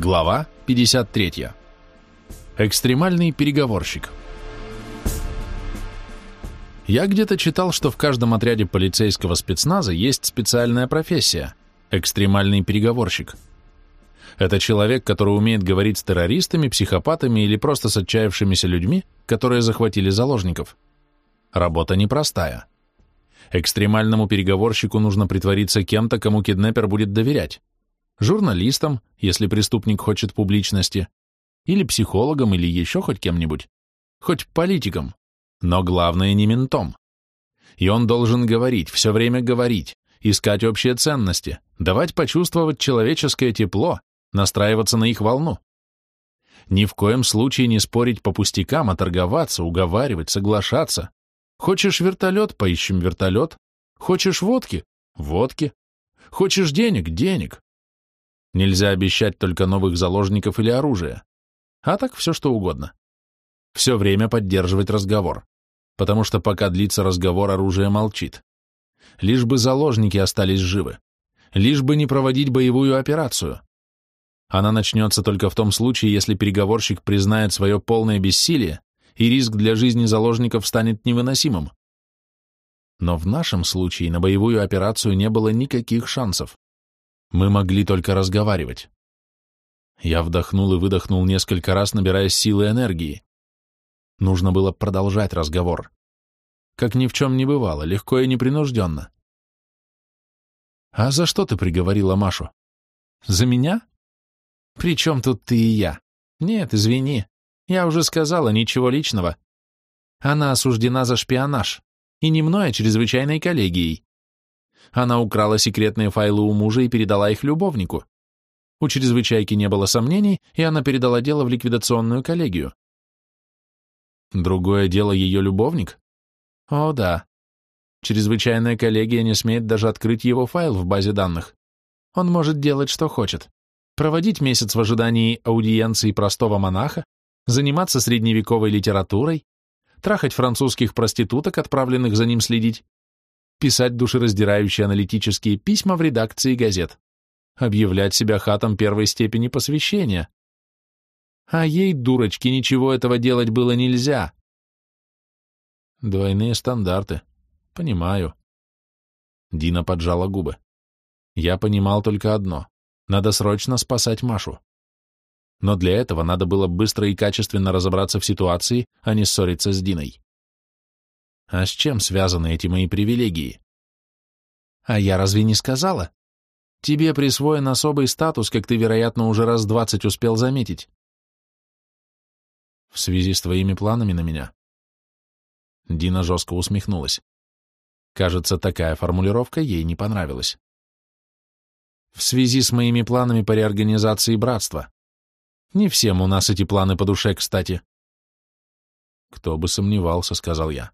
Глава 53. Экстремальный переговорщик. Я где-то читал, что в каждом отряде полицейского спецназа есть специальная профессия – экстремальный переговорщик. Это человек, который умеет говорить с террористами, психопатами или просто с отчаявшимися людьми, которые захватили заложников. Работа непростая. Экстремальному переговорщику нужно притвориться кем-то, кому киднеппер будет доверять журналистом, если преступник хочет публичности, или психологом, или еще хоть кем-нибудь, хоть политиком, но главное не ментом. И он должен говорить, все время говорить, искать общие ценности, давать почувствовать человеческое тепло, настраиваться на их волну. Ни в коем случае не спорить по пустякам, а торговаться, уговаривать, соглашаться. Хочешь вертолет, поищем вертолет. Хочешь водки? Водки. Хочешь денег? Денег. Нельзя обещать только новых заложников или оружие. А так все что угодно. Все время поддерживать разговор. Потому что пока длится разговор, оружие молчит. Лишь бы заложники остались живы. Лишь бы не проводить боевую операцию. Она начнется только в том случае, если переговорщик признает свое полное бессилие, и риск для жизни заложников станет невыносимым. Но в нашем случае на боевую операцию не было никаких шансов. Мы могли только разговаривать. Я вдохнул и выдохнул несколько раз, набирая силы и энергии. Нужно было продолжать разговор. Как ни в чем не бывало, легко и непринужденно. «А за что ты приговорила Машу?» «За меня?» «При чем тут ты и я?» «Нет, извини. Я уже сказала, ничего личного. Она осуждена за шпионаж. И не мной, а чрезвычайной коллегией. Она украла секретные файлы у мужа и передала их любовнику. У чрезвычайки не было сомнений, и она передала дело в ликвидационную коллегию. Другое дело ее любовник? О, да. Чрезвычайная коллегия не смеет даже открыть его файл в базе данных. Он может делать, что хочет. Проводить месяц в ожидании аудиенции простого монаха, заниматься средневековой литературой, трахать французских проституток, отправленных за ним следить, писать душераздирающие аналитические письма в редакции газет, объявлять себя хатом первой степени посвящения. А ей, дурочке, ничего этого делать было нельзя. Двойные стандарты. Понимаю. Дина поджала губы. Я понимал только одно. Надо срочно спасать Машу. Но для этого надо было быстро и качественно разобраться в ситуации, а не ссориться с Диной. А с чем связаны эти мои привилегии? А я разве не сказала? Тебе присвоен особый статус, как ты, вероятно, уже раз двадцать успел заметить. В связи с твоими планами на меня. Дина жестко усмехнулась. Кажется, такая формулировка ей не понравилась. В связи с моими планами по реорганизации братства. Не всем у нас эти планы по душе, кстати. Кто бы сомневался, сказал я.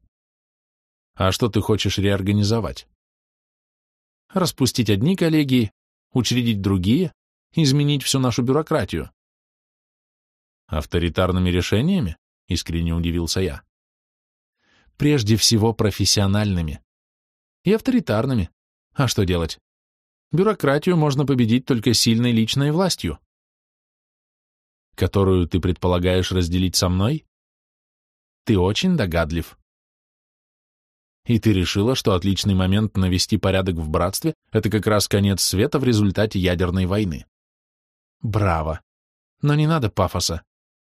А что ты хочешь реорганизовать? Распустить одни коллегии, учредить другие, изменить всю нашу бюрократию. Авторитарными решениями? Искренне удивился я. Прежде всего профессиональными. И авторитарными. А что делать? Бюрократию можно победить только сильной личной властью. Которую ты предполагаешь разделить со мной? Ты очень догадлив. И ты решила, что отличный момент навести порядок в братстве — это как раз конец света в результате ядерной войны. Браво! Но не надо пафоса.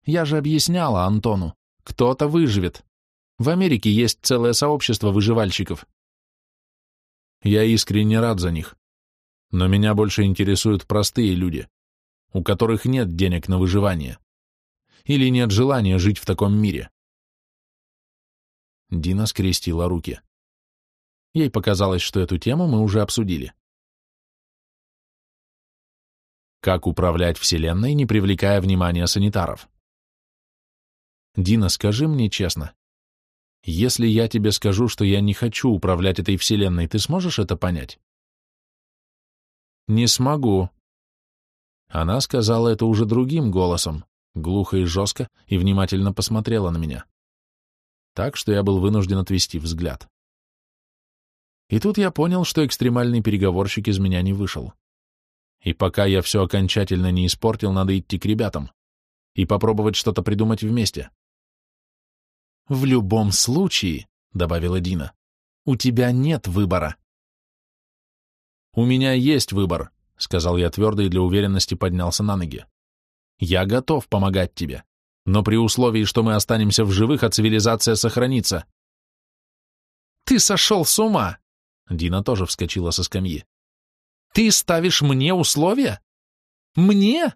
Я же объясняла Антону. Кто-то выживет. В Америке есть целое сообщество выживальщиков. Я искренне рад за них. Но меня больше интересуют простые люди, у которых нет денег на выживание. Или нет желания жить в таком мире. Дина скрестила руки. Ей показалось, что эту тему мы уже обсудили. Как управлять Вселенной, не привлекая внимания санитаров? Дина, скажи мне честно, если я тебе скажу, что я не хочу управлять этой Вселенной, ты сможешь это понять? Не смогу. Она сказала это уже другим голосом, глухо и жестко, и внимательно посмотрела на меня так что я был вынужден отвести взгляд. И тут я понял, что экстремальный переговорщик из меня не вышел. И пока я все окончательно не испортил, надо идти к ребятам и попробовать что-то придумать вместе. «В любом случае», — добавила Дина, — «у тебя нет выбора». «У меня есть выбор», — сказал я твердо и для уверенности поднялся на ноги. «Я готов помогать тебе, но при условии, что мы останемся в живых, а цивилизация сохранится». «Ты сошел с ума!» Дина тоже вскочила со скамьи. «Ты ставишь мне условия? Мне?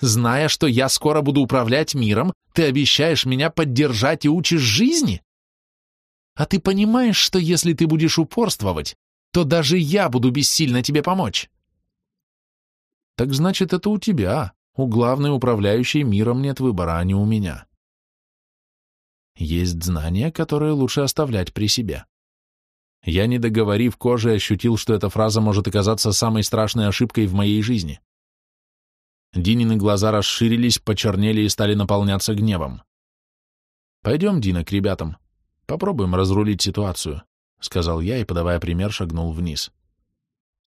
Зная, что я скоро буду управлять миром, ты обещаешь меня поддержать и учишь жизни? А ты понимаешь, что если ты будешь упорствовать, то даже я буду бессильно тебе помочь?» «Так значит, это у тебя, у главной управляющей миром нет выбора, а не у меня». Есть знания, которые лучше оставлять при себе. Я, не договорив кожи, ощутил, что эта фраза может оказаться самой страшной ошибкой в моей жизни. Динины глаза расширились, почернели и стали наполняться гневом. «Пойдем, Дина, к ребятам. Попробуем разрулить ситуацию», — сказал я и, подавая пример, шагнул вниз.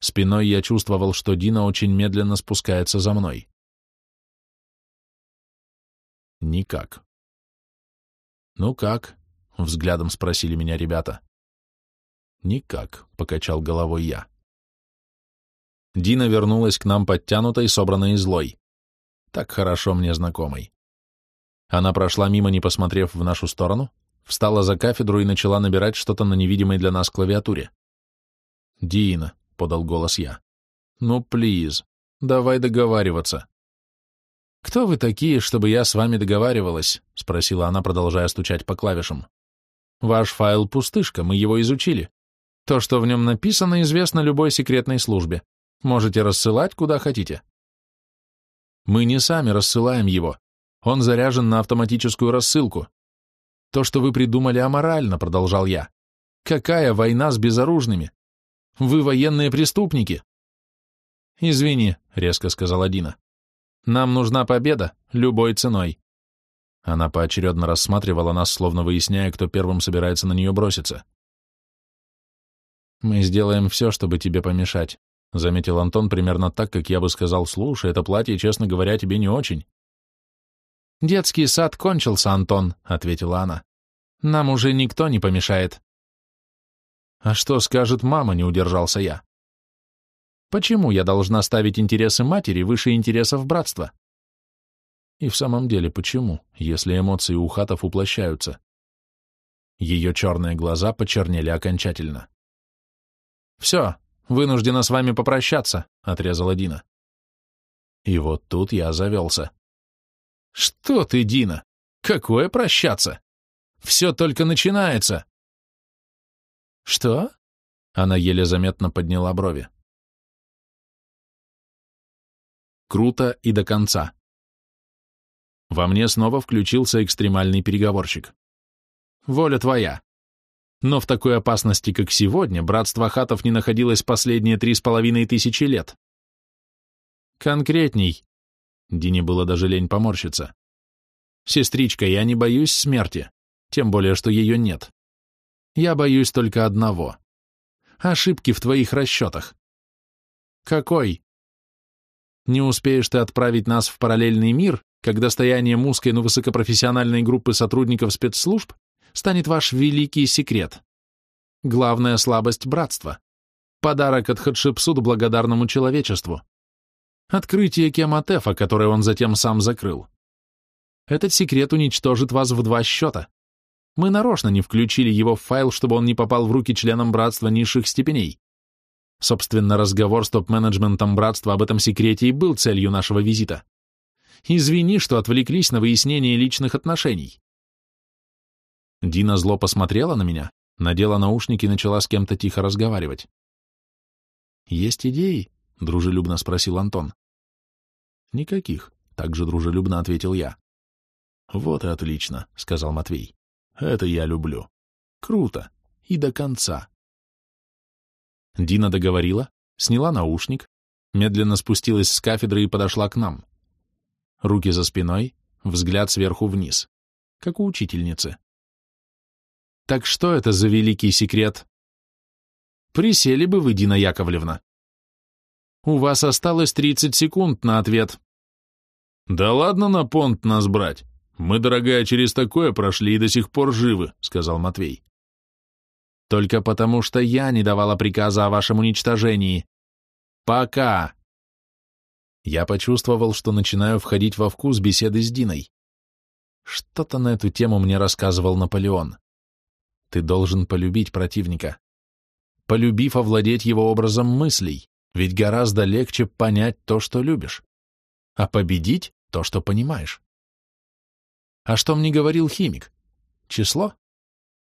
Спиной я чувствовал, что Дина очень медленно спускается за мной. Никак. «Ну как?» — взглядом спросили меня ребята. «Никак», — покачал головой я. Дина вернулась к нам подтянутой, собранной и злой. Так хорошо мне знакомой. Она прошла мимо, не посмотрев в нашу сторону, встала за кафедру и начала набирать что-то на невидимой для нас клавиатуре. «Дина», — подал голос я, — «ну, плиз, давай договариваться». «Кто вы такие, чтобы я с вами договаривалась?» — спросила она, продолжая стучать по клавишам. «Ваш файл пустышка, мы его изучили. То, что в нем написано, известно любой секретной службе. Можете рассылать куда хотите. Мы не сами рассылаем его. Он заряжен на автоматическую рассылку. То, что вы придумали, аморально, продолжал я. Какая война с безоружными? Вы военные преступники. Извини, резко сказала Дина. Нам нужна победа, любой ценой. Она поочередно рассматривала нас, словно выясняя, кто первым собирается на нее броситься. «Мы сделаем все, чтобы тебе помешать», — заметил Антон примерно так, как я бы сказал, «Слушай, это платье, честно говоря, тебе не очень». «Детский сад кончился, Антон», — ответила она. «Нам уже никто не помешает». «А что скажет мама?» — не удержался я. «Почему я должна ставить интересы матери выше интересов братства?» И в самом деле, почему, если эмоции у хатов уплощаются? Ее черные глаза почернели окончательно. «Все, вынуждена с вами попрощаться», — отрезала Дина. И вот тут я завелся. «Что ты, Дина? Какое прощаться? Все только начинается!» «Что?» — она еле заметно подняла брови. Круто и до конца. Во мне снова включился экстремальный переговорщик. «Воля твоя. Но в такой опасности, как сегодня, братство хатов не находилось последние три с половиной тысячи лет. Конкретней. Дине было даже лень поморщиться. Сестричка, я не боюсь смерти, тем более, что ее нет. Я боюсь только одного. Ошибки в твоих расчетах. Какой? Не успеешь ты отправить нас в параллельный мир, как достояние узкой, но высокопрофессиональной группы сотрудников спецслужб станет ваш великий секрет. Главная слабость братства. Подарок от Хатшепсут благодарному человечеству. Открытие Кематефа, которое он затем сам закрыл. Этот секрет уничтожит вас в два счета. Мы нарочно не включили его в файл, чтобы он не попал в руки членам братства низших степеней. Собственно, разговор с топ-менеджментом братства об этом секрете и был целью нашего визита. Извини, что отвлеклись на выяснение личных отношений. Дина зло посмотрела на меня, надела наушники и начала с кем-то тихо разговаривать. «Есть идеи?» — дружелюбно спросил Антон. «Никаких», — также дружелюбно ответил я. «Вот и отлично», — сказал Матвей. «Это я люблю. Круто. И до конца». Дина договорила, сняла наушник, медленно спустилась с кафедры и подошла к нам. Руки за спиной, взгляд сверху вниз, как у учительницы. Так что это за великий секрет? Присели бы вы, Дина Яковлевна. У вас осталось 30 секунд на ответ. Да ладно на понт нас брать. Мы, дорогая, через такое прошли и до сих пор живы, сказал Матвей. Только потому, что я не давала приказа о вашем уничтожении. Пока. Я почувствовал, что начинаю входить во вкус беседы с Диной. Что-то на эту тему мне рассказывал Наполеон. Ты должен полюбить противника. Полюбив овладеть его образом мыслей, ведь гораздо легче понять то, что любишь, а победить то, что понимаешь. А что мне говорил химик? Число?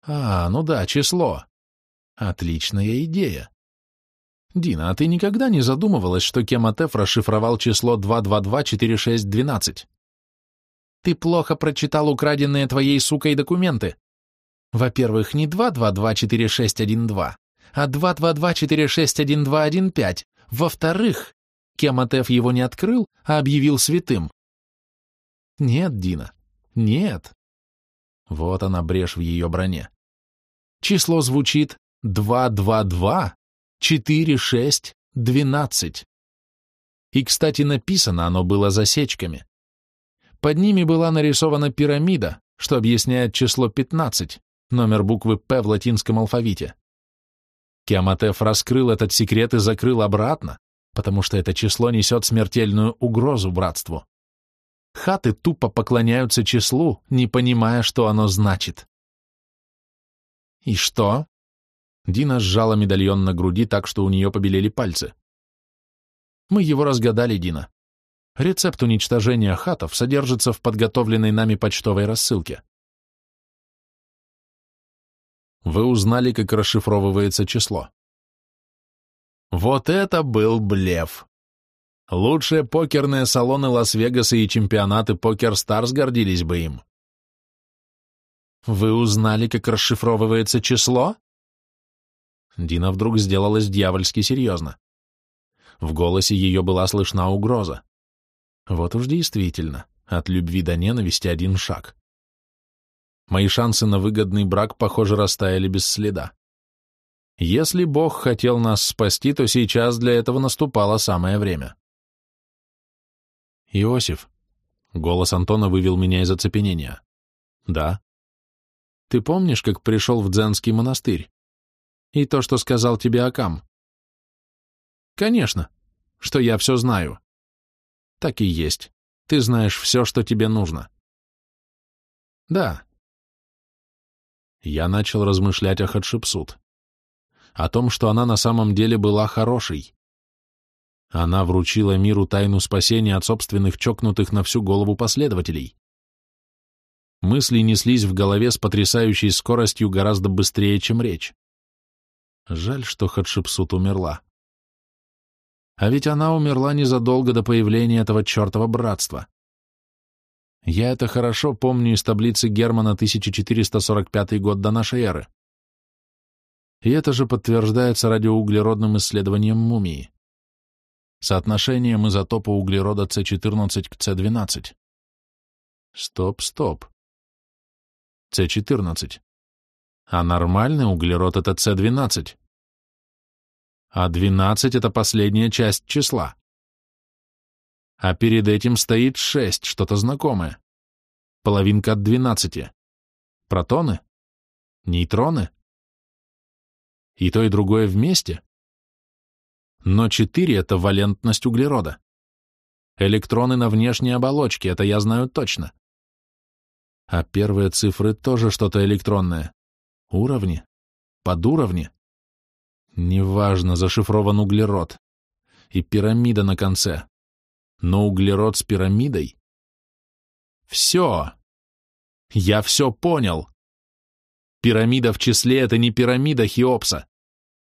А, ну да, число. Отличная идея. Дина, а ты никогда не задумывалась, что Кематеф расшифровал число 2224612? Ты плохо прочитал украденные твоей сукой документы. Во-первых, не 2224612, а 222461215. Во-вторых, Кематеф его не открыл, а объявил святым. Нет, Дина, нет. Вот она брешь в ее броне. Число звучит 222, 4, 6, 12. И, кстати, написано оно было засечками. Под ними была нарисована пирамида, что объясняет число 15, номер буквы «П» в латинском алфавите. Киаматеф раскрыл этот секрет и закрыл обратно, потому что это число несет смертельную угрозу братству. Хаты тупо поклоняются числу, не понимая, что оно значит. «И что?» Дина сжала медальон на груди так, что у нее побелели пальцы. Мы его разгадали, Дина. Рецепт уничтожения хатов содержится в подготовленной нами почтовой рассылке. Вы узнали, как расшифровывается число. Вот это был блеф. Лучшие покерные салоны Лас-Вегаса и чемпионаты Покер Старс гордились бы им. Вы узнали, как расшифровывается число? Дина вдруг сделалась дьявольски серьезно. В голосе ее была слышна угроза. Вот уж действительно, от любви до ненависти один шаг. Мои шансы на выгодный брак, похоже, растаяли без следа. Если Бог хотел нас спасти, то сейчас для этого наступало самое время. Иосиф. Голос Антона вывел меня из оцепенения. Да. Ты помнишь, как пришел в Дзенский монастырь? И то, что сказал тебе Акам. Конечно, что я все знаю. Так и есть. Ты знаешь все, что тебе нужно. Да. Я начал размышлять о Хатшепсут. О том, что она на самом деле была хорошей. Она вручила миру тайну спасения от собственных чокнутых на всю голову последователей. Мысли неслись в голове с потрясающей скоростью гораздо быстрее, чем речь. Жаль, что Хатшепсут умерла. А ведь она умерла незадолго до появления этого чертова братства. Я это хорошо помню из таблицы Германа 1445 год до нашей эры. И это же подтверждается радиоуглеродным исследованием мумии. Соотношением изотопа углерода С14 к С12. Стоп, стоп. С14. А нормальный углерод — это С12. А 12 — это последняя часть числа. А перед этим стоит 6, что-то знакомое. Половинка от 12. Протоны? Нейтроны? И то, и другое вместе? Но 4 — это валентность углерода. Электроны на внешней оболочке, это я знаю точно. А первые цифры тоже что-то электронное. Уровни? Подуровни? Неважно, зашифрован углерод. И пирамида на конце. Но углерод с пирамидой? Все. Я все понял. Пирамида в числе — это не пирамида Хеопса.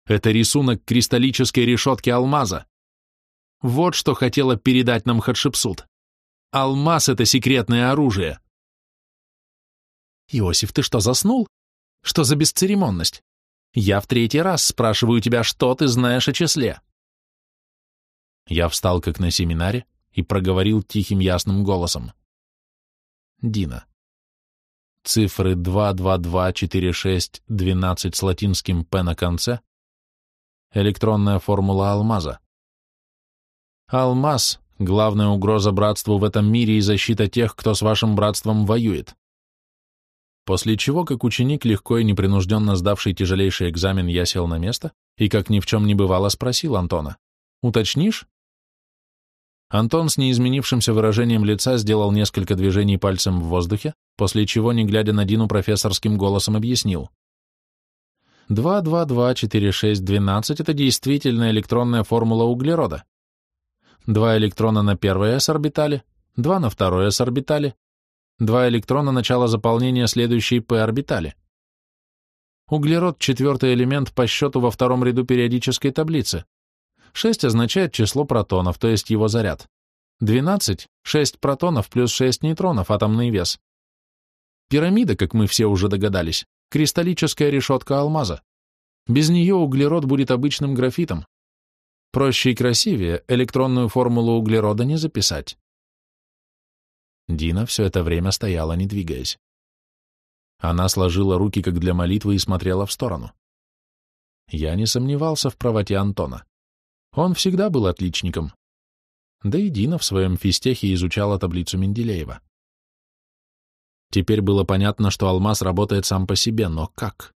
Это рисунок кристаллической решетки алмаза. Вот что хотела передать нам Хатшепсут. Алмаз — это секретное оружие. Иосиф, ты что, заснул? Что за бесцеремонность? Я в третий раз спрашиваю тебя, что ты знаешь о числе. Я встал, как на семинаре, и проговорил тихим ясным голосом. Дина. Цифры 2224612 с латинским «п» на конце — электронная формула алмаза. Алмаз — главная угроза братству в этом мире и защита тех, кто с вашим братством воюет. После чего, как ученик, легко и непринужденно сдавший тяжелейший экзамен, я сел на место и, как ни в чем не бывало, спросил Антона. «Уточнишь?» Антон с неизменившимся выражением лица сделал несколько движений пальцем в воздухе, после чего, не глядя на Дину, профессорским голосом объяснил. 2224612 – это действительно электронная формула углерода. Два электрона на первой s-орбитале, два на второй s-орбитале, два электрона начала заполнения следующей p-орбитали. Углерод – четвертый элемент по счету во втором ряду периодической таблицы. 6 означает число протонов, то есть его заряд. 12 – 6 протонов плюс 6 нейтронов, атомный вес. Пирамида, как мы все уже догадались, кристаллическая решетка алмаза. Без нее углерод будет обычным графитом. Проще и красивее электронную формулу углерода не записать. Дина все это время стояла, не двигаясь. Она сложила руки, как для молитвы, и смотрела в сторону. Я не сомневался в правоте Антона. Он всегда был отличником. Да и Дина в своем физтехе изучала таблицу Менделеева. Теперь было понятно, что алмаз работает сам по себе, но как?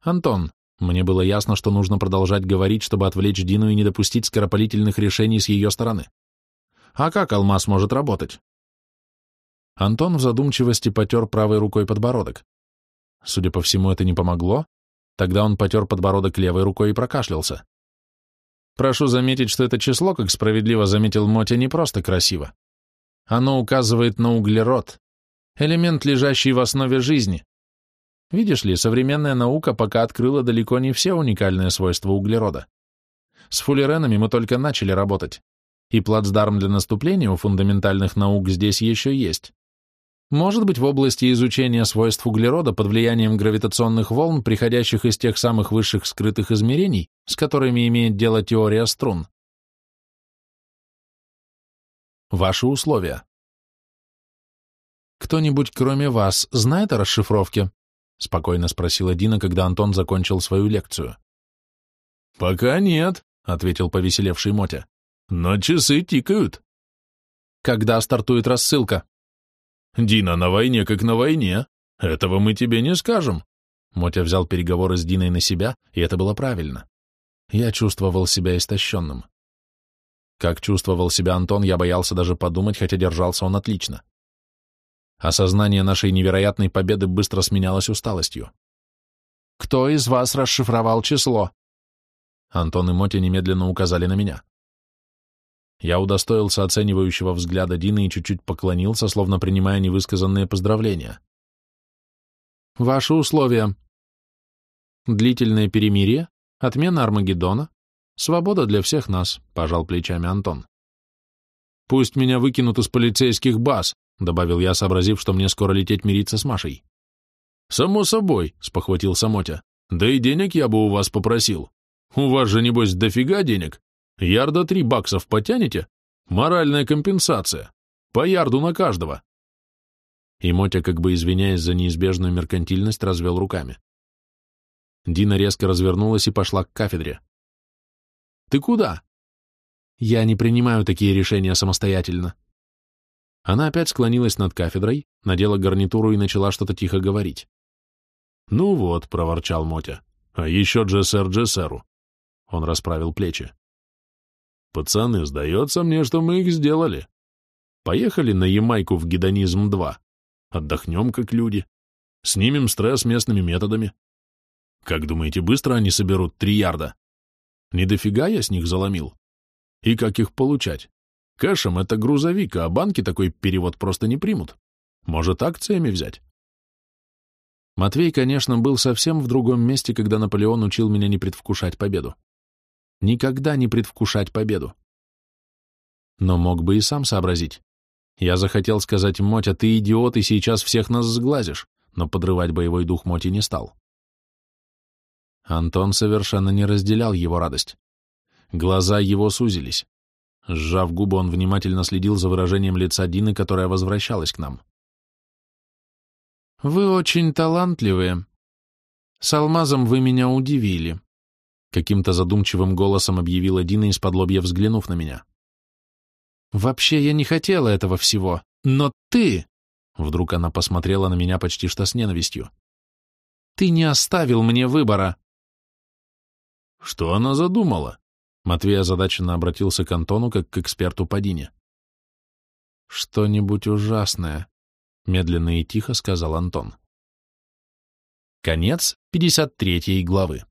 Антон, мне было ясно, что нужно продолжать говорить, чтобы отвлечь Дину и не допустить скоропалительных решений с ее стороны. А как алмаз может работать? Антон в задумчивости потер правой рукой подбородок. Судя по всему, это не помогло. Тогда он потер подбородок левой рукой и прокашлялся. Прошу заметить, что это число, как справедливо заметил Мотя, не просто красиво. Оно указывает на углерод, элемент, лежащий в основе жизни. Видишь ли, современная наука пока открыла далеко не все уникальные свойства углерода. С фуллеренами мы только начали работать, и плацдарм для наступления у фундаментальных наук здесь еще есть. Может быть, в области изучения свойств углерода под влиянием гравитационных волн, приходящих из тех самых высших скрытых измерений, с которыми имеет дело теория струн. Ваши условия. «Кто-нибудь, кроме вас, знает о расшифровке?» — спокойно спросила Дина, когда Антон закончил свою лекцию. «Пока нет», — ответил повеселевший Мотя. «Но часы тикают». «Когда стартует рассылка?» Дина на войне как на войне. Этого мы тебе не скажем. Мотя взял переговоры с Диной на себя, и это было правильно. Я чувствовал себя истощенным. Как чувствовал себя Антон, я боялся даже подумать, хотя держался он отлично. Осознание нашей невероятной победы быстро сменялось усталостью. «Кто из вас расшифровал число?» Антон и Мотя немедленно указали на меня. Я удостоился оценивающего взгляда Дины и чуть-чуть поклонился, словно принимая невысказанные поздравления. Ваши условия. Длительное перемирие, отмена Армагеддона, свобода для всех нас, пожал плечами Антон. Пусть меня выкинут из полицейских баз, добавил я, сообразив, что мне скоро лететь мириться с Машей. Само собой, спохватился Мотя. Да и денег я бы у вас попросил. У вас же, небось, дофига денег. Ярда три баксов потянете? Моральная компенсация. По ярду на каждого. И Мотя, как бы извиняясь за неизбежную меркантильность, развел руками. Дина резко развернулась и пошла к кафедре. «Ты куда?» «Я не принимаю такие решения самостоятельно». Она опять склонилась над кафедрой, надела гарнитуру и начала что-то тихо говорить. «Ну вот», — проворчал Мотя, — «а еще Джессер Джессеру». Он расправил плечи. Пацаны, сдается мне, что мы их сделали. Поехали на Ямайку в Гедонизм-2. Отдохнем, как люди. Снимем стресс местными методами. Как думаете, быстро они соберут три ярда? Не дофига я с них заломил. И как их получать? Кэшем это грузовик, а банки такой перевод просто не примут. Может, акциями взять? Матвей, конечно, был совсем в другом месте, когда Наполеон учил меня не предвкушать победу никогда не предвкушать победу. Но мог бы и сам сообразить. Я захотел сказать Мотя, ты идиот и сейчас всех нас сглазишь, но подрывать боевой дух Моти не стал. Антон совершенно не разделял его радость. Глаза его сузились. Сжав губы, он внимательно следил за выражением лица Дины, которая возвращалась к нам. «Вы очень талантливые. С алмазом вы меня удивили. Каким-то задумчивым голосом объявила Дина из-под лобья, взглянув на меня. «Вообще я не хотела этого всего, но ты...» Вдруг она посмотрела на меня почти что с ненавистью. «Ты не оставил мне выбора!» «Что она задумала?» Матвей озадаченно обратился к Антону, как к эксперту по Дине. «Что-нибудь ужасное», — медленно и тихо сказал Антон. Конец 53 главы.